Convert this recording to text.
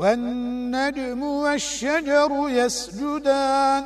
والنجم والشجر يسجدان